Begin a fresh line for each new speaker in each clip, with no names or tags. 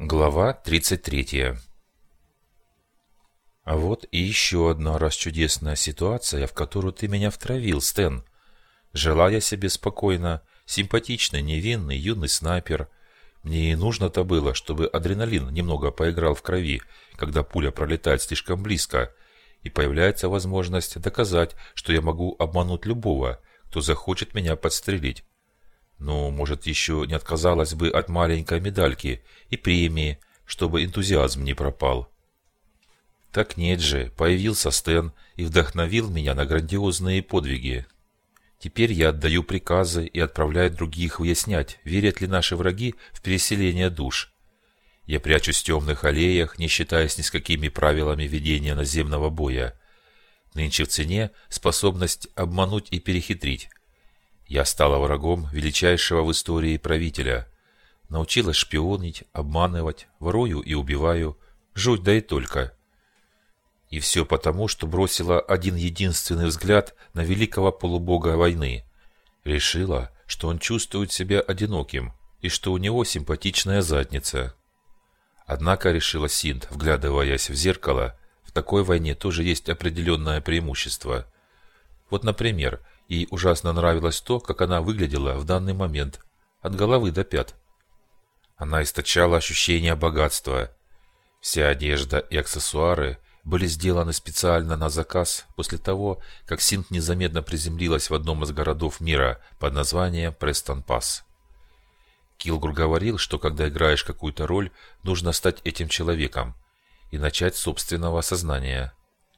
Глава 33 А вот и еще одна раз чудесная ситуация, в которую ты меня втравил, Стэн. Жила я себе спокойно, симпатичный, невинный, юный снайпер. Мне и нужно-то было, чтобы адреналин немного поиграл в крови, когда пуля пролетает слишком близко, и появляется возможность доказать, что я могу обмануть любого, кто захочет меня подстрелить. Ну, может, еще не отказалась бы от маленькой медальки и премии, чтобы энтузиазм не пропал. Так нет же, появился Стэн и вдохновил меня на грандиозные подвиги. Теперь я отдаю приказы и отправляю других выяснять, верят ли наши враги в переселение душ. Я прячусь в темных аллеях, не считаясь ни с какими правилами ведения наземного боя. Нынче в цене способность обмануть и перехитрить. Я стала врагом величайшего в истории правителя. Научилась шпионить, обманывать, ворую и убиваю. Жуть да и только. И все потому, что бросила один единственный взгляд на великого полубога войны. Решила, что он чувствует себя одиноким и что у него симпатичная задница. Однако, решила Синт, вглядываясь в зеркало, в такой войне тоже есть определенное преимущество. Вот, например, Ей ужасно нравилось то, как она выглядела в данный момент, от головы до пят. Она источала ощущение богатства. Вся одежда и аксессуары были сделаны специально на заказ после того, как Синт незаметно приземлилась в одном из городов мира под названием Престон-Пасс. Килгур говорил, что когда играешь какую-то роль, нужно стать этим человеком и начать собственного сознания.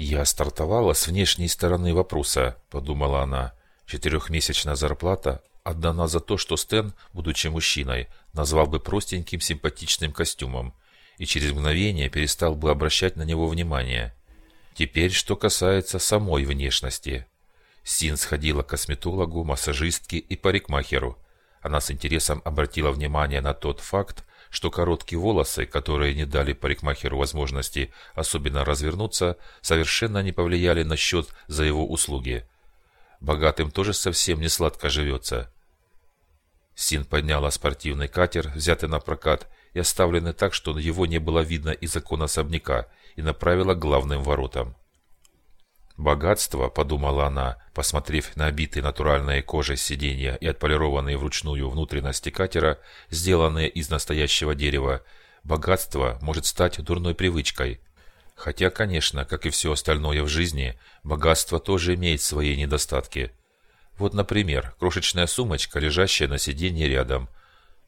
«Я стартовала с внешней стороны вопроса», – подумала она. «Четырехмесячная зарплата отдана за то, что Стэн, будучи мужчиной, назвал бы простеньким симпатичным костюмом и через мгновение перестал бы обращать на него внимание. Теперь, что касается самой внешности. Син сходила к косметологу, массажистке и парикмахеру. Она с интересом обратила внимание на тот факт, что короткие волосы, которые не дали парикмахеру возможности особенно развернуться, совершенно не повлияли на счет за его услуги. Богатым тоже совсем не сладко живется. Син подняла спортивный катер, взятый на прокат, и оставленный так, что его не было видно из окон особняка, и направила к главным воротам. «Богатство», — подумала она, посмотрев на обитые натуральной кожей сиденья и отполированные вручную внутренности катера, сделанные из настоящего дерева, богатство может стать дурной привычкой. Хотя, конечно, как и все остальное в жизни, богатство тоже имеет свои недостатки. Вот, например, крошечная сумочка, лежащая на сиденье рядом.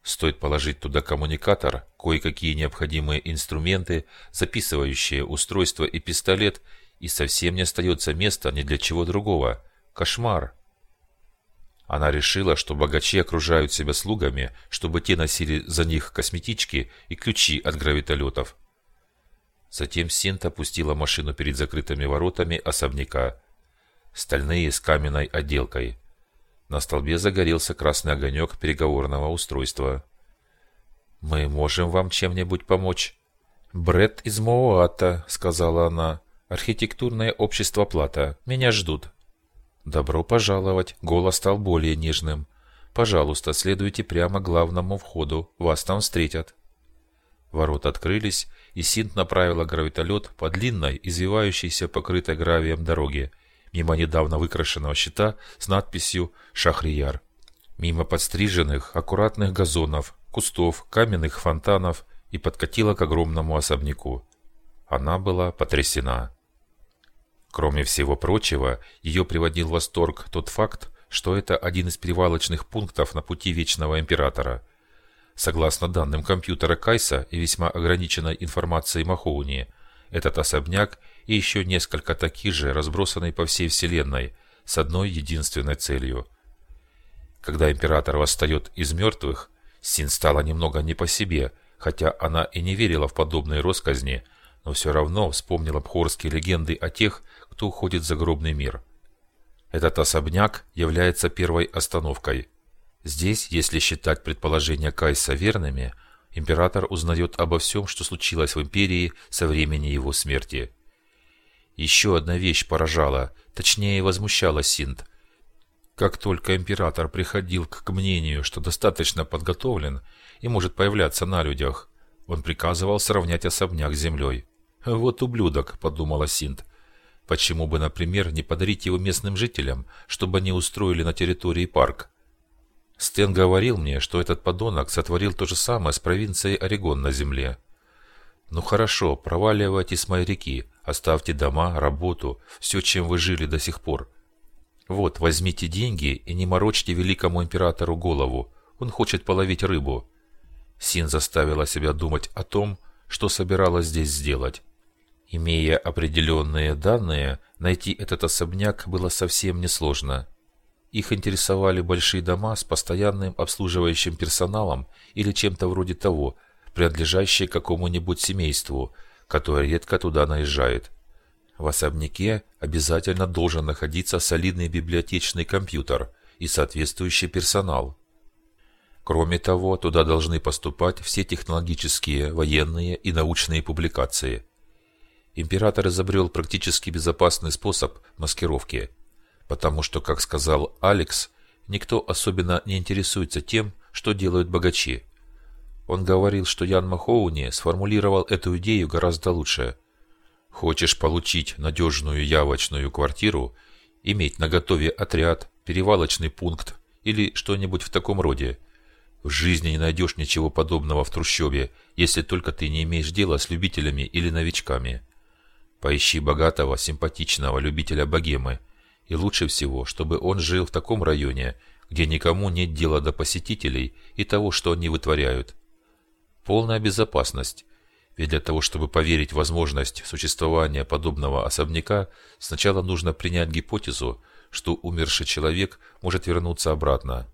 Стоит положить туда коммуникатор, кое-какие необходимые инструменты, записывающие устройство и пистолет – и совсем не остается места ни для чего другого. Кошмар. Она решила, что богачи окружают себя слугами, чтобы те носили за них косметички и ключи от гравитолетов. Затем Синт опустила машину перед закрытыми воротами особняка. Стальные с каменной отделкой. На столбе загорелся красный огонек переговорного устройства. «Мы можем вам чем-нибудь помочь?» «Бред из Моуата», — сказала она. Архитектурное общество Плата. Меня ждут. Добро пожаловать. Голос стал более нежным. Пожалуйста, следуйте прямо к главному входу. Вас там встретят. Ворота открылись, и Синт направила гравитолет по длинной, извивающейся, покрытой гравием дороге, мимо недавно выкрашенного щита с надписью «Шахрияр». Мимо подстриженных, аккуратных газонов, кустов, каменных фонтанов и подкатила к огромному особняку. Она была потрясена. Кроме всего прочего, ее приводил в восторг тот факт, что это один из перевалочных пунктов на пути Вечного Императора. Согласно данным компьютера Кайса и весьма ограниченной информации Махоуни, этот особняк и еще несколько таких же разбросаны по всей Вселенной с одной единственной целью. Когда Император восстает из мертвых, Син стала немного не по себе, хотя она и не верила в подобные росказни, но все равно вспомнила бхорские легенды о тех, кто уходит в загробный мир. Этот особняк является первой остановкой. Здесь, если считать предположения Кайса верными, император узнает обо всем, что случилось в империи со времени его смерти. Еще одна вещь поражала, точнее возмущала Синт. Как только император приходил к мнению, что достаточно подготовлен и может появляться на людях, он приказывал сравнять особняк с землей. «Вот ублюдок», — подумала Синт. «Почему бы, например, не подарить его местным жителям, чтобы они устроили на территории парк?» Стэн говорил мне, что этот подонок сотворил то же самое с провинцией Орегон на земле. «Ну хорошо, проваливайте с моей реки, оставьте дома, работу, все, чем вы жили до сих пор. Вот, возьмите деньги и не морочьте великому императору голову, он хочет половить рыбу». Син заставила себя думать о том, что собиралась здесь сделать. Имея определенные данные, найти этот особняк было совсем несложно. Их интересовали большие дома с постоянным обслуживающим персоналом или чем-то вроде того, принадлежащие какому-нибудь семейству, которое редко туда наезжает. В особняке обязательно должен находиться солидный библиотечный компьютер и соответствующий персонал. Кроме того, туда должны поступать все технологические, военные и научные публикации. Император изобрел практически безопасный способ маскировки, потому что, как сказал Алекс, никто особенно не интересуется тем, что делают богачи. Он говорил, что Ян Махоуни сформулировал эту идею гораздо лучше. Хочешь получить надежную явочную квартиру, иметь наготове отряд, перевалочный пункт или что-нибудь в таком роде – в жизни не найдешь ничего подобного в трущобе, если только ты не имеешь дела с любителями или новичками. Поищи богатого, симпатичного любителя богемы. И лучше всего, чтобы он жил в таком районе, где никому нет дела до посетителей и того, что они вытворяют. Полная безопасность. Ведь для того, чтобы поверить в возможность существования подобного особняка, сначала нужно принять гипотезу, что умерший человек может вернуться обратно.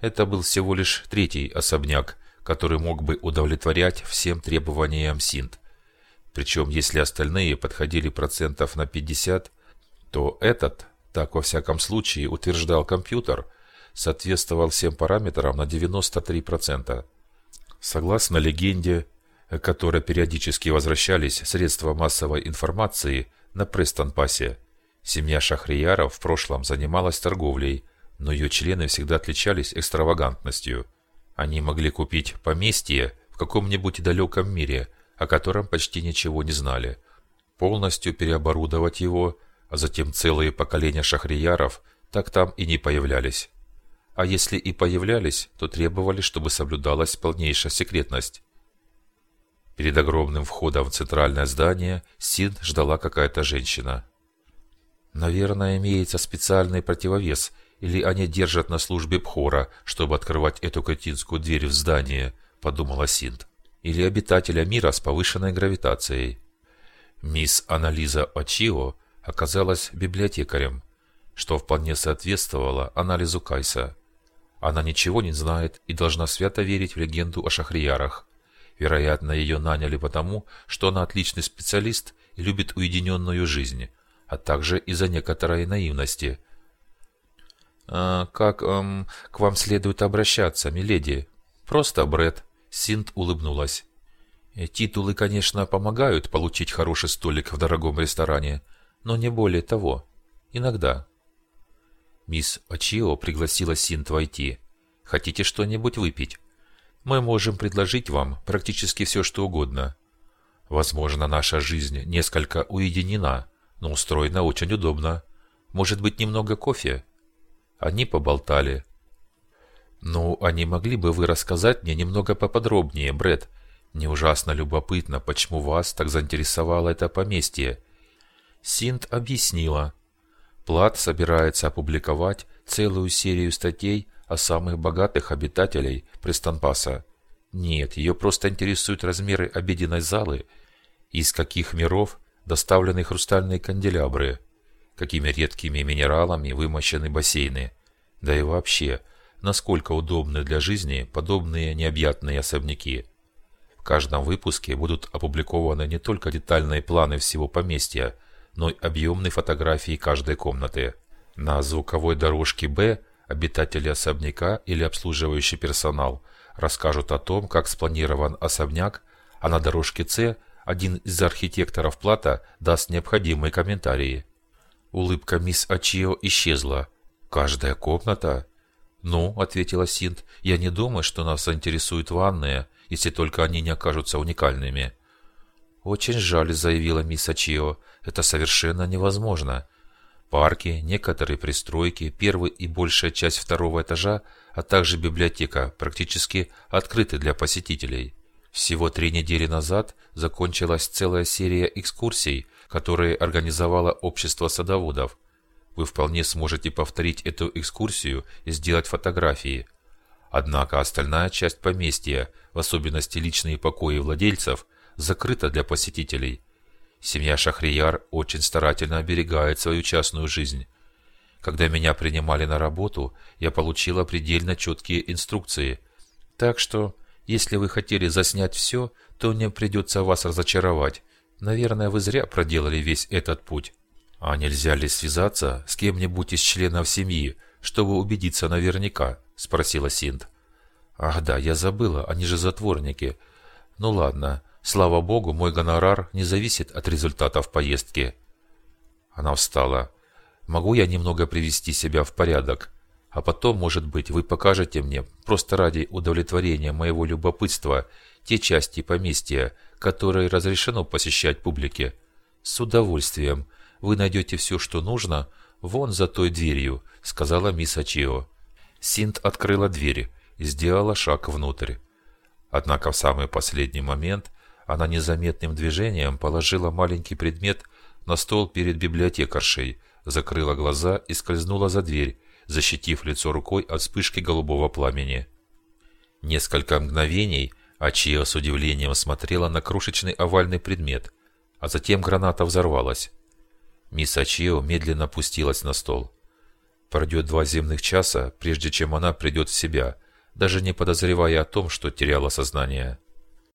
Это был всего лишь третий особняк, который мог бы удовлетворять всем требованиям Синт. Причем, если остальные подходили процентов на 50, то этот, так во всяком случае утверждал компьютер, соответствовал всем параметрам на 93%. Согласно легенде, которой периодически возвращались средства массовой информации на Престон-Пассе, семья Шахрияров в прошлом занималась торговлей, но ее члены всегда отличались экстравагантностью. Они могли купить поместье в каком-нибудь далеком мире, о котором почти ничего не знали, полностью переоборудовать его, а затем целые поколения шахрияров так там и не появлялись. А если и появлялись, то требовали, чтобы соблюдалась полнейшая секретность. Перед огромным входом в центральное здание Син ждала какая-то женщина. «Наверное, имеется специальный противовес или они держат на службе Пхора, чтобы открывать эту кретинскую дверь в здание, подумала Синт. Или обитателя мира с повышенной гравитацией. Мисс Анализа Очио оказалась библиотекарем, что вполне соответствовало анализу Кайса. Она ничего не знает и должна свято верить в легенду о шахриярах. Вероятно, ее наняли потому, что она отличный специалист и любит уединенную жизнь, а также из-за некоторой наивности – «А, «Как эм, к вам следует обращаться, миледи?» «Просто Бред. Синт улыбнулась. «Э, «Титулы, конечно, помогают получить хороший столик в дорогом ресторане, но не более того. Иногда». Мисс Ачио пригласила Синт войти. «Хотите что-нибудь выпить? Мы можем предложить вам практически все, что угодно. Возможно, наша жизнь несколько уединена, но устроена очень удобно. Может быть, немного кофе?» Они поболтали. «Ну, а не могли бы вы рассказать мне немного поподробнее, Бред? Мне ужасно любопытно, почему вас так заинтересовало это поместье». Синт объяснила. Плат собирается опубликовать целую серию статей о самых богатых обитателей Престанпаса. Нет, ее просто интересуют размеры обеденной залы, из каких миров доставлены хрустальные канделябры какими редкими минералами вымощены бассейны. Да и вообще, насколько удобны для жизни подобные необъятные особняки. В каждом выпуске будут опубликованы не только детальные планы всего поместья, но и объемные фотографии каждой комнаты. На звуковой дорожке «Б» обитатели особняка или обслуживающий персонал расскажут о том, как спланирован особняк, а на дорожке «С» один из архитекторов Плата даст необходимые комментарии. Улыбка мисс Ачио исчезла. Каждая комната? «Ну», — ответила Синт, — «я не думаю, что нас заинтересуют ванные, если только они не окажутся уникальными». «Очень жаль», — заявила мисс Ачио, — «это совершенно невозможно. Парки, некоторые пристройки, первый и большая часть второго этажа, а также библиотека практически открыты для посетителей. Всего три недели назад закончилась целая серия экскурсий, которые организовало общество садоводов. Вы вполне сможете повторить эту экскурсию и сделать фотографии. Однако остальная часть поместья, в особенности личные покои владельцев, закрыта для посетителей – Семья Шахрияр очень старательно оберегает свою частную жизнь. Когда меня принимали на работу, я получила предельно четкие инструкции. Так что, если вы хотели заснять все, то мне придется вас разочаровать. Наверное, вы зря проделали весь этот путь. А нельзя ли связаться с кем-нибудь из членов семьи, чтобы убедиться наверняка? Спросила Синт. Ах да, я забыла, они же затворники. Ну ладно, Слава богу, мой гонорар не зависит от результатов поездки. Она встала. Могу я немного привести себя в порядок? А потом, может быть, вы покажете мне, просто ради удовлетворения моего любопытства, те части поместья, которые разрешено посещать публике. С удовольствием. Вы найдете все, что нужно, вон за той дверью, сказала мисс Ачио. Синт открыла дверь и сделала шаг внутрь. Однако в самый последний момент она незаметным движением положила маленький предмет на стол перед библиотекаршей, закрыла глаза и скользнула за дверь, защитив лицо рукой от вспышки голубого пламени. Несколько мгновений Ачио с удивлением смотрела на крошечный овальный предмет, а затем граната взорвалась. Мисс Ачио медленно опустилась на стол. Пройдет два земных часа, прежде чем она придет в себя, даже не подозревая о том, что теряла сознание.